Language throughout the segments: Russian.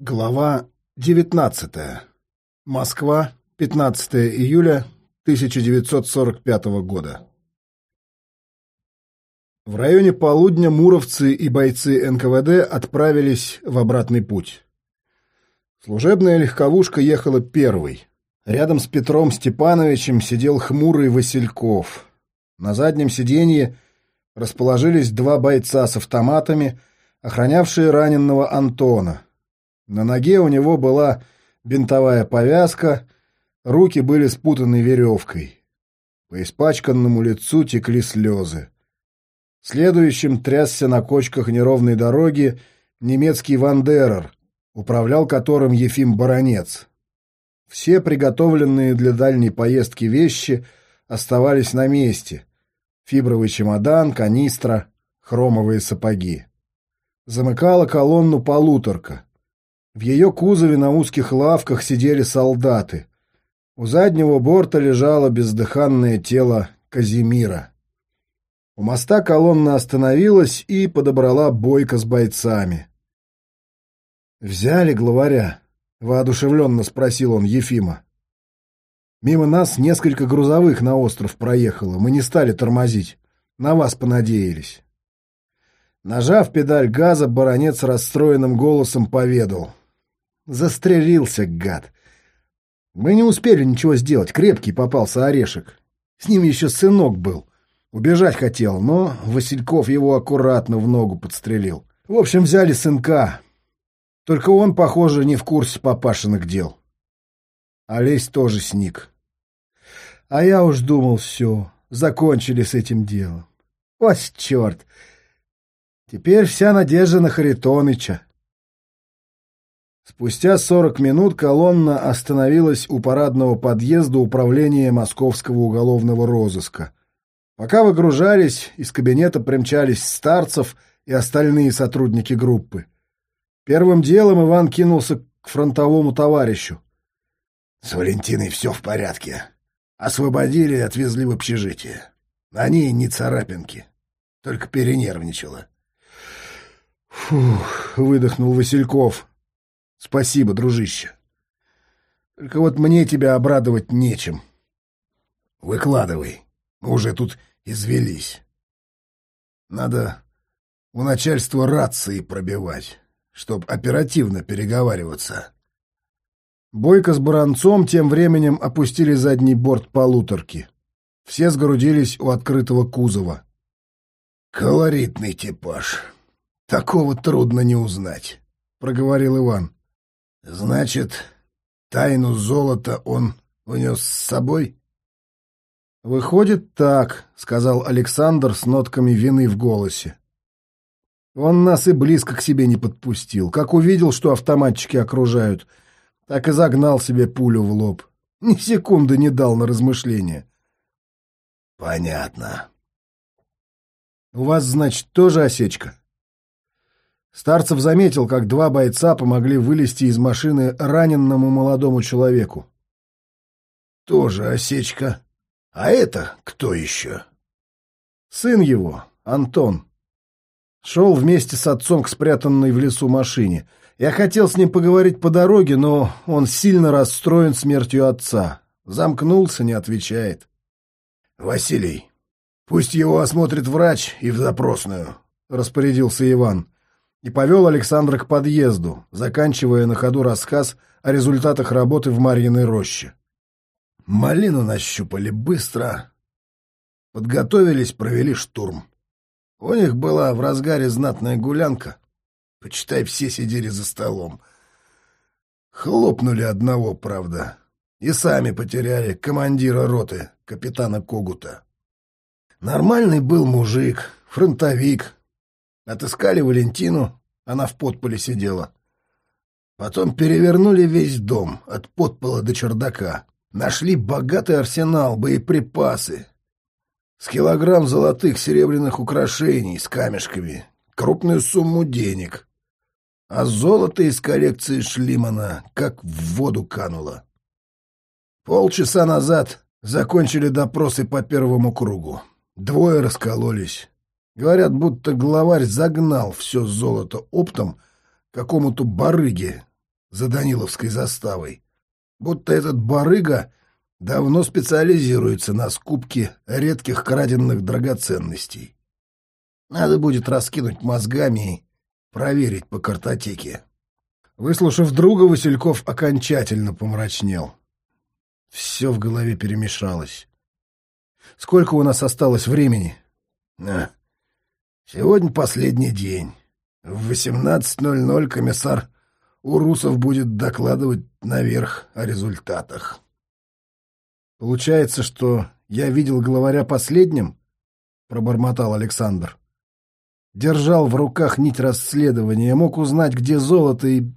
Глава 19. Москва, 15 июля 1945 года. В районе полудня муровцы и бойцы НКВД отправились в обратный путь. Служебная легковушка ехала первой. Рядом с Петром Степановичем сидел хмурый Васильков. На заднем сиденье расположились два бойца с автоматами, охранявшие раненного Антона — на ноге у него была бинтовая повязка, руки были спутаны веревкой. По испачканному лицу текли слезы. Следующим трясся на кочках неровной дороги немецкий Вандерер, управлял которым Ефим Баронец. Все приготовленные для дальней поездки вещи оставались на месте. Фибровый чемодан, канистра, хромовые сапоги. Замыкала колонну полуторка. В ее кузове на узких лавках сидели солдаты. У заднего борта лежало бездыханное тело Казимира. У моста колонна остановилась и подобрала бойко с бойцами. «Взяли главаря?» — воодушевленно спросил он Ефима. «Мимо нас несколько грузовых на остров проехало. Мы не стали тормозить. На вас понадеялись». Нажав педаль газа, баронец расстроенным голосом поведал. Застрелился, гад. Мы не успели ничего сделать, крепкий попался орешек. С ним еще сынок был. Убежать хотел, но Васильков его аккуратно в ногу подстрелил. В общем, взяли сынка. Только он, похоже, не в курсе папашиных дел. Олесь тоже сник. А я уж думал, все, закончили с этим делом. Ось черт! Теперь вся надежда на Харитоныча. Спустя сорок минут колонна остановилась у парадного подъезда управления Московского уголовного розыска. Пока выгружались, из кабинета примчались Старцев и остальные сотрудники группы. Первым делом Иван кинулся к фронтовому товарищу. — С Валентиной все в порядке. Освободили и отвезли в общежитие. На ней не царапинки, только перенервничала. — Фух, — выдохнул Васильков. Спасибо, дружище. Только вот мне тебя обрадовать нечем. Выкладывай. Мы уже тут извелись. Надо у начальства рации пробивать, чтоб оперативно переговариваться. Бойко с Баранцом тем временем опустили задний борт полуторки. Все сгрудились у открытого кузова. «Колоритный типаж. Такого трудно не узнать», — проговорил Иван. Значит, тайну золота он унес с собой? Выходит так, сказал Александр с нотками вины в голосе. Он нас и близко к себе не подпустил. Как увидел, что автоматчики окружают, так и загнал себе пулю в лоб. Ни секунды не дал на размышление. Понятно. У вас, значит, тоже осечка? Старцев заметил, как два бойца помогли вылезти из машины раненному молодому человеку. «Тоже осечка. А это кто еще?» «Сын его, Антон. Шел вместе с отцом к спрятанной в лесу машине. Я хотел с ним поговорить по дороге, но он сильно расстроен смертью отца. Замкнулся, не отвечает». «Василий, пусть его осмотрит врач и в запросную», — распорядился Иван и повел Александра к подъезду, заканчивая на ходу рассказ о результатах работы в Марьиной роще. Малину нащупали быстро. Подготовились, провели штурм. У них была в разгаре знатная гулянка. Почитай, все сидели за столом. Хлопнули одного, правда. И сами потеряли командира роты, капитана Когута. Нормальный был мужик, фронтовик, Отыскали Валентину, она в подполе сидела. Потом перевернули весь дом, от подпола до чердака. Нашли богатый арсенал, боеприпасы. С килограмм золотых серебряных украшений с камешками, крупную сумму денег. А золото из коллекции Шлимана как в воду кануло. Полчаса назад закончили допросы по первому кругу. Двое раскололись. Говорят, будто главарь загнал все золото оптом какому-то барыге за Даниловской заставой. Будто этот барыга давно специализируется на скупке редких краденных драгоценностей. Надо будет раскинуть мозгами и проверить по картотеке. Выслушав друга, Васильков окончательно помрачнел. Все в голове перемешалось. Сколько у нас осталось времени? А, сегодня последний день. В 18.00 комиссар Урусов будет докладывать наверх о результатах. Получается, что я видел главаря последним? Пробормотал Александр. Держал в руках нить расследования, мог узнать, где золото, и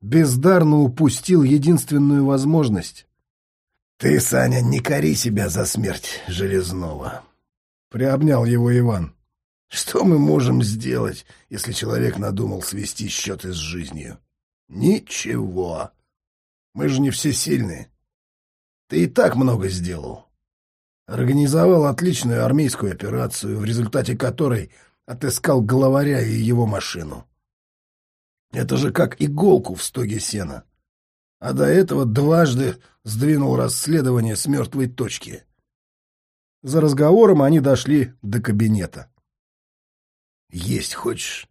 бездарно упустил единственную возможность. «Ты, Саня, не кори себя за смерть Железного», — приобнял его Иван. «Что мы можем сделать, если человек надумал свести счеты с жизнью? Ничего. Мы же не все сильные. Ты и так много сделал. Организовал отличную армейскую операцию, в результате которой отыскал главаря и его машину. Это же как иголку в стоге сена. А до этого дважды сдвинул расследование с мертвой точки. За разговором они дошли до кабинета. «Есть хочешь?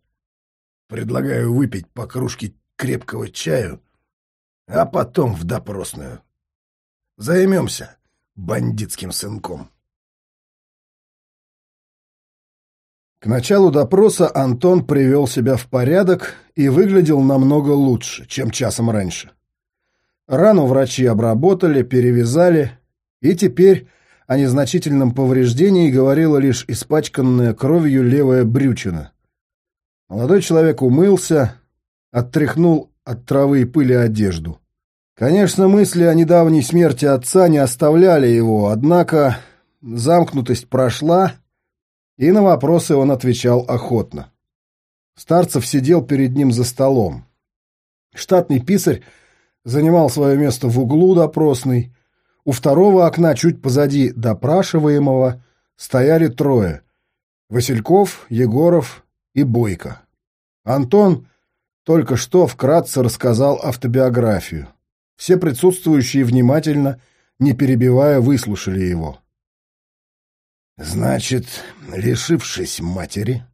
Предлагаю выпить по кружке крепкого чаю, а потом в допросную. Займемся бандитским сынком». К началу допроса Антон привел себя в порядок и выглядел намного лучше, чем часом раньше. Рану врачи обработали, перевязали, и теперь о незначительном повреждении говорила лишь испачканная кровью левая брючина. Молодой человек умылся, оттряхнул от травы и пыли одежду. Конечно, мысли о недавней смерти отца не оставляли его, однако замкнутость прошла, и на вопросы он отвечал охотно. Старцев сидел перед ним за столом. Штатный писарь занимал свое место в углу допросной. У второго окна, чуть позади допрашиваемого, стояли трое — Васильков, Егоров и Бойко. Антон только что вкратце рассказал автобиографию. Все присутствующие внимательно, не перебивая, выслушали его. Значит, лишившись матери,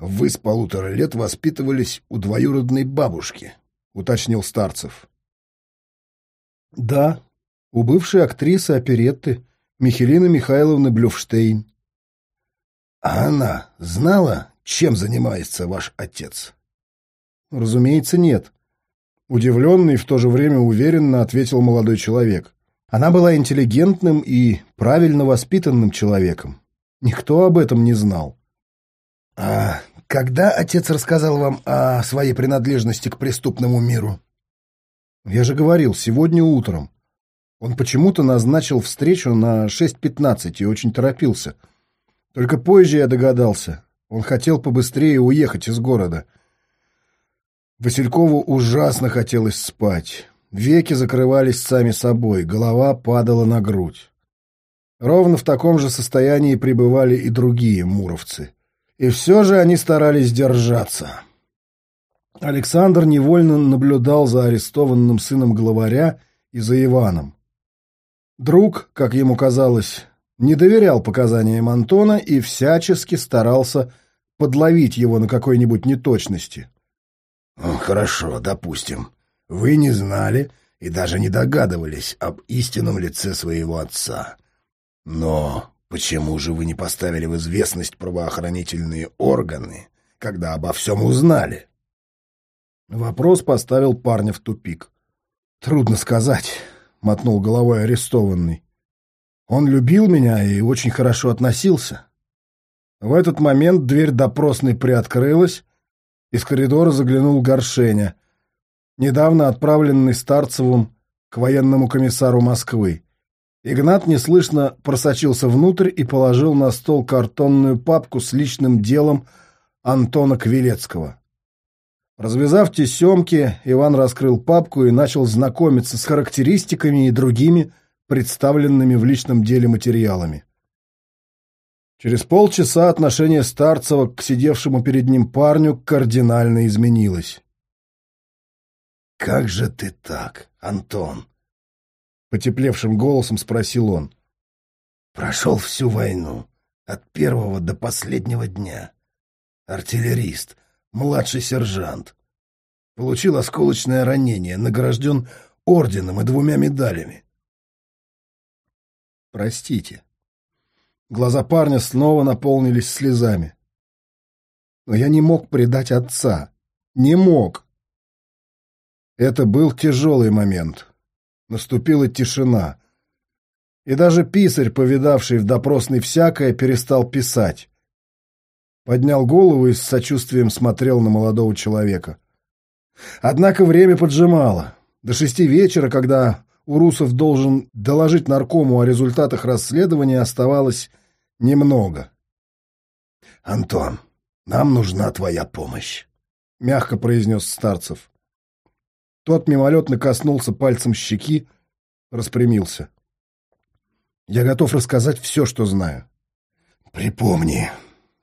вы с полутора лет воспитывались у двоюродной бабушки, уточнил Старцев. Да, у бывшей актрисы оперетты Михелины Михайловны Блюфштейн. А она знала, чем занимается ваш отец? Разумеется, нет. Удивленный и в то же время уверенно ответил молодой человек. Она была интеллигентным и правильно воспитанным человеком. Никто об этом не знал. «А когда отец рассказал вам о своей принадлежности к преступному миру?» «Я же говорил, сегодня утром. Он почему-то назначил встречу на 6.15 и очень торопился. Только позже я догадался. Он хотел побыстрее уехать из города. Василькову ужасно хотелось спать. Веки закрывались сами собой, голова падала на грудь. Ровно в таком же состоянии пребывали и другие муровцы. И все же они старались держаться. Александр невольно наблюдал за арестованным сыном главаря и за Иваном. Друг, как ему казалось, не доверял показаниям Антона и всячески старался подловить его на какой-нибудь неточности. «Хорошо, допустим. Вы не знали и даже не догадывались об истинном лице своего отца. Но почему же вы не поставили в известность правоохранительные органы, когда обо всем узнали? Вопрос поставил парня в тупик. Трудно сказать, мотнул головой арестованный. Он любил меня и очень хорошо относился. В этот момент дверь допросной приоткрылась, из коридора заглянул Горшеня — недавно отправленный Старцевым к военному комиссару Москвы. Игнат неслышно просочился внутрь и положил на стол картонную папку с личным делом Антона Квилецкого. Развязав тесемки, Иван раскрыл папку и начал знакомиться с характеристиками и другими представленными в личном деле материалами. Через полчаса отношение Старцева к сидевшему перед ним парню кардинально изменилось. как же ты так, Антон?» Потеплевшим голосом спросил он. «Прошел всю войну, от первого до последнего дня. Артиллерист, младший сержант. Получил осколочное ранение, награжден орденом и двумя медалями. Простите. Глаза парня снова наполнились слезами. Но я не мог предать отца. Не мог. Это был тяжелый момент. Наступила тишина. И даже писарь, повидавший в допросной всякое, перестал писать. Поднял голову и с сочувствием смотрел на молодого человека. Однако время поджимало. До шести вечера, когда Урусов должен доложить наркому о результатах расследования, оставалось немного. «Антон, нам нужна твоя помощь», — мягко произнес Старцев. Тот мимолетно коснулся пальцем щеки, распрямился. «Я готов рассказать все, что знаю». «Припомни,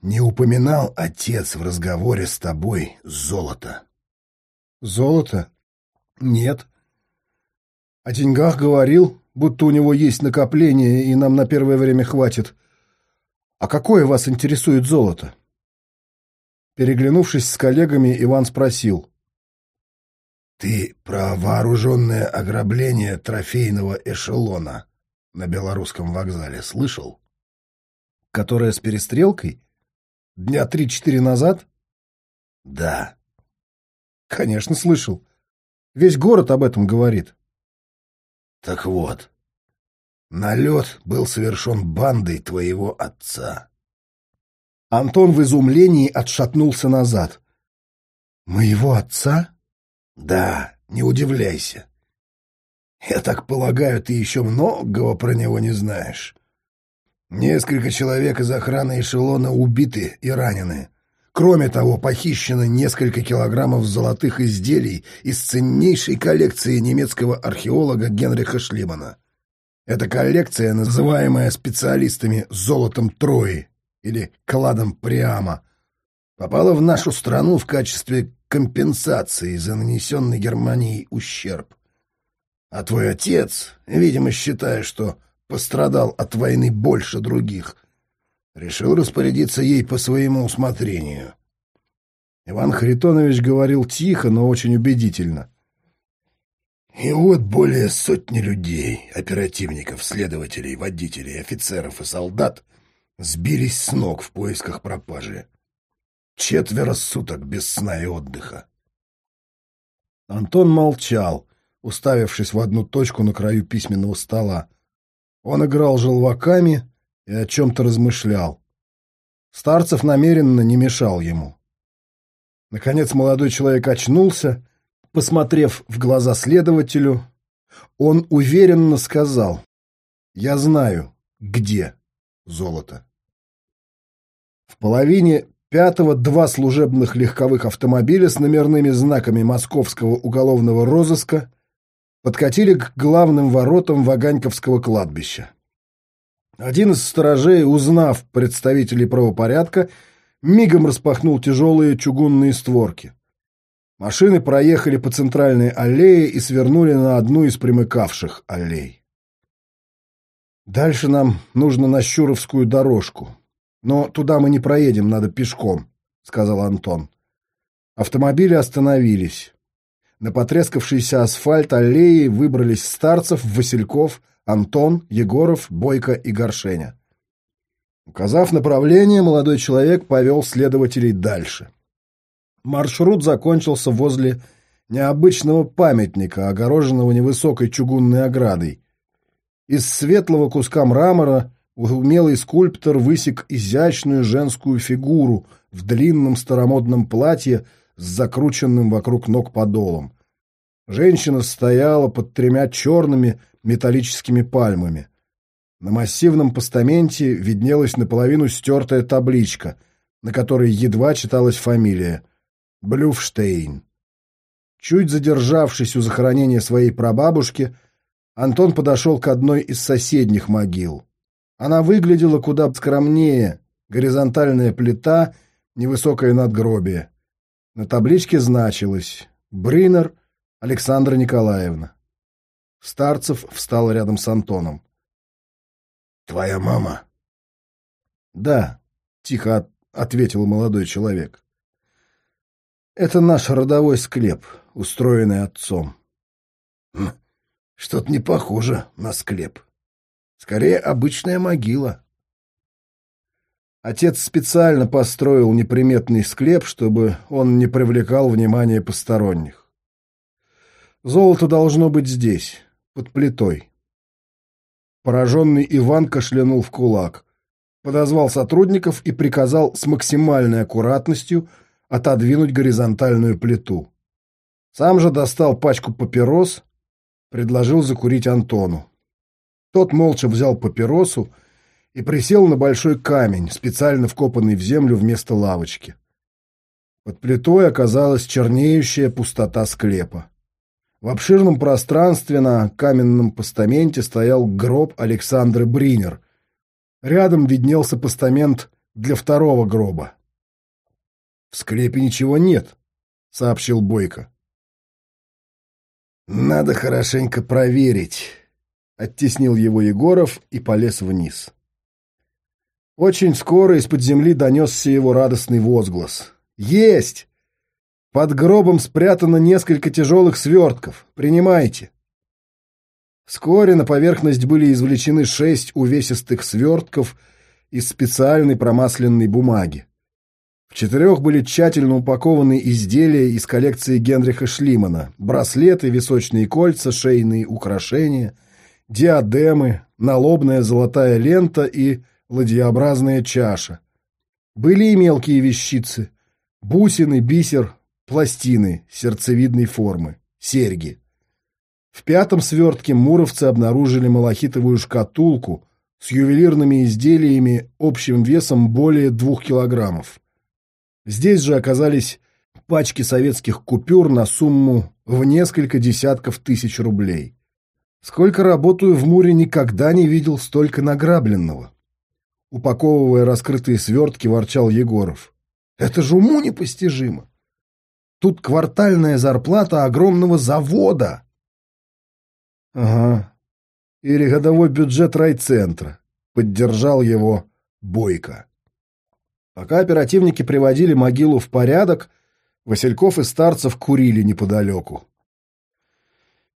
не упоминал отец в разговоре с тобой золото?» «Золото? Нет. О деньгах говорил, будто у него есть накопление, и нам на первое время хватит. А какое вас интересует золото? Переглянувшись с коллегами, Иван спросил. «Ты про вооруженное ограбление трофейного эшелона на белорусском вокзале слышал?» «Которое с перестрелкой? Дня три-четыре назад?» «Да». «Конечно, слышал. Весь город об этом говорит». Так вот, налет был совершен бандой твоего отца. Антон в изумлении отшатнулся назад. «Моего отца?» «Да, не удивляйся. Я так полагаю, ты еще многого про него не знаешь. Несколько человек из охраны эшелона убиты и ранены. Кроме того, похищено несколько килограммов золотых изделий из ценнейшей коллекции немецкого археолога Генриха Шлимана. Эта коллекция, называемая специалистами «золотом Трои» или «кладом Приама», попала в нашу страну в качестве компенсации за нанесенный Германией ущерб. А твой отец, видимо, считая, что пострадал от войны больше других, решил распорядиться ей по своему усмотрению. Иван Харитонович говорил тихо, но очень убедительно. И вот более сотни людей, оперативников, следователей, водителей, офицеров и солдат сбились с ног в поисках пропажи. Четверо суток без сна и отдыха. Антон молчал, уставившись в одну точку на краю письменного стола. Он играл желваками, и о чем-то размышлял. Старцев намеренно не мешал ему. Наконец молодой человек очнулся, посмотрев в глаза следователю, он уверенно сказал, «Я знаю, где золото». В половине пятого два служебных легковых автомобиля с номерными знаками московского уголовного розыска подкатили к главным воротам Ваганьковского кладбища. Один из сторожей, узнав представителей правопорядка, мигом распахнул тяжелые чугунные створки. Машины проехали по центральной аллее и свернули на одну из примыкавших аллей. «Дальше нам нужно на Щуровскую дорожку. Но туда мы не проедем, надо пешком», — сказал Антон. Автомобили остановились. На потрескавшийся асфальт аллеи выбрались Старцев, Васильков — Антон, Егоров, Бойко и Горшеня. Указав направление, молодой человек повел следователей дальше. Маршрут закончился возле необычного памятника, огороженного невысокой чугунной оградой. Из светлого куска мрамора умелый скульптор высек изящную женскую фигуру в длинном старомодном платье с закрученным вокруг ног подолом. Женщина стояла под тремя черными металлическими пальмами. На массивном постаменте виднелась наполовину стертая табличка, на которой едва читалась фамилия — Блюфштейн. Чуть задержавшись у захоронения своей прабабушки, Антон подошел к одной из соседних могил. Она выглядела куда скромнее, горизонтальная плита, невысокое надгробие. На табличке значилось «Бринер Александра Николаевна. Старцев встал рядом с Антоном. «Твоя мама?» «Да», — тихо ответил молодой человек. «Это наш родовой склеп, устроенный отцом». Хм, «Что-то не похоже на склеп. Скорее, обычная могила». Отец специально построил неприметный склеп, чтобы он не привлекал внимания посторонних. Золото должно быть здесь, под плитой. Пораженный Иван кашлянул в кулак, подозвал сотрудников и приказал с максимальной аккуратностью отодвинуть горизонтальную плиту. Сам же достал пачку папирос, предложил закурить Антону. Тот молча взял папиросу и присел на большой камень, специально вкопанный в землю вместо лавочки. Под плитой оказалась чернеющая пустота склепа. В обширном пространстве на каменном постаменте стоял гроб Александры Бринер. Рядом виднелся постамент для второго гроба. «В склепе ничего нет», — сообщил Бойко. «Надо хорошенько проверить», — оттеснил его Егоров и полез вниз. Очень скоро из-под земли донесся его радостный возглас. «Есть! Под гробом спрятано несколько тяжелых свертков. Принимайте. Вскоре на поверхность были извлечены шесть увесистых свертков из специальной промасленной бумаги. В четырех были тщательно упакованы изделия из коллекции Генриха Шлимана, браслеты, височные кольца, шейные украшения, диадемы, налобная золотая лента и ладьеобразная чаша. Были и мелкие вещицы, бусины, бисер, пластины сердцевидной формы, серьги. В пятом свертке муровцы обнаружили малахитовую шкатулку с ювелирными изделиями общим весом более двух килограммов. Здесь же оказались пачки советских купюр на сумму в несколько десятков тысяч рублей. Сколько работаю в Муре, никогда не видел столько награбленного. Упаковывая раскрытые свертки, ворчал Егоров. Это же уму непостижимо. Тут квартальная зарплата огромного завода. Ага. Или годовой бюджет райцентра. Поддержал его Бойко. Пока оперативники приводили могилу в порядок, Васильков и Старцев курили неподалеку.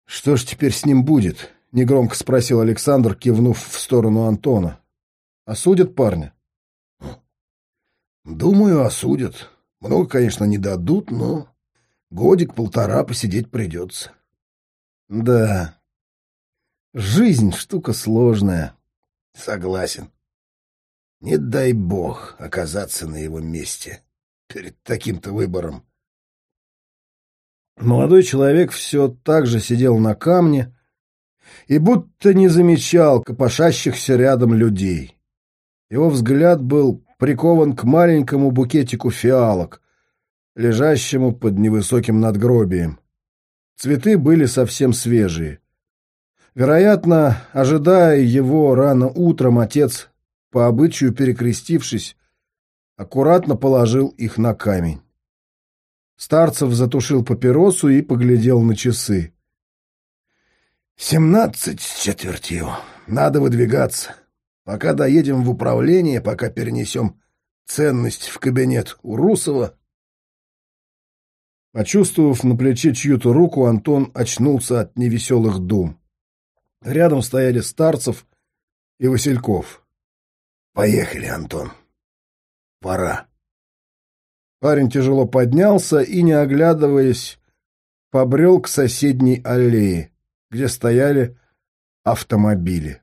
«Что ж теперь с ним будет?» — негромко спросил Александр, кивнув в сторону Антона. «Осудят парня?» «Думаю, осудят. Много, конечно, не дадут, но Годик-полтора посидеть придется. Да. Жизнь штука сложная. Согласен. Не дай бог оказаться на его месте перед таким-то выбором. Молодой человек все так же сидел на камне и будто не замечал копошащихся рядом людей. Его взгляд был прикован к маленькому букетику фиалок, лежащему под невысоким надгробием. Цветы были совсем свежие. Вероятно, ожидая его рано утром, отец, по обычаю перекрестившись, аккуратно положил их на камень. Старцев затушил папиросу и поглядел на часы. «Семнадцать с четвертью. Надо выдвигаться. Пока доедем в управление, пока перенесем ценность в кабинет у Русова, Почувствовав на плече чью-то руку, Антон очнулся от невеселых дум. Рядом стояли Старцев и Васильков. «Поехали, Антон. Пора». Парень тяжело поднялся и, не оглядываясь, побрел к соседней аллее, где стояли автомобили.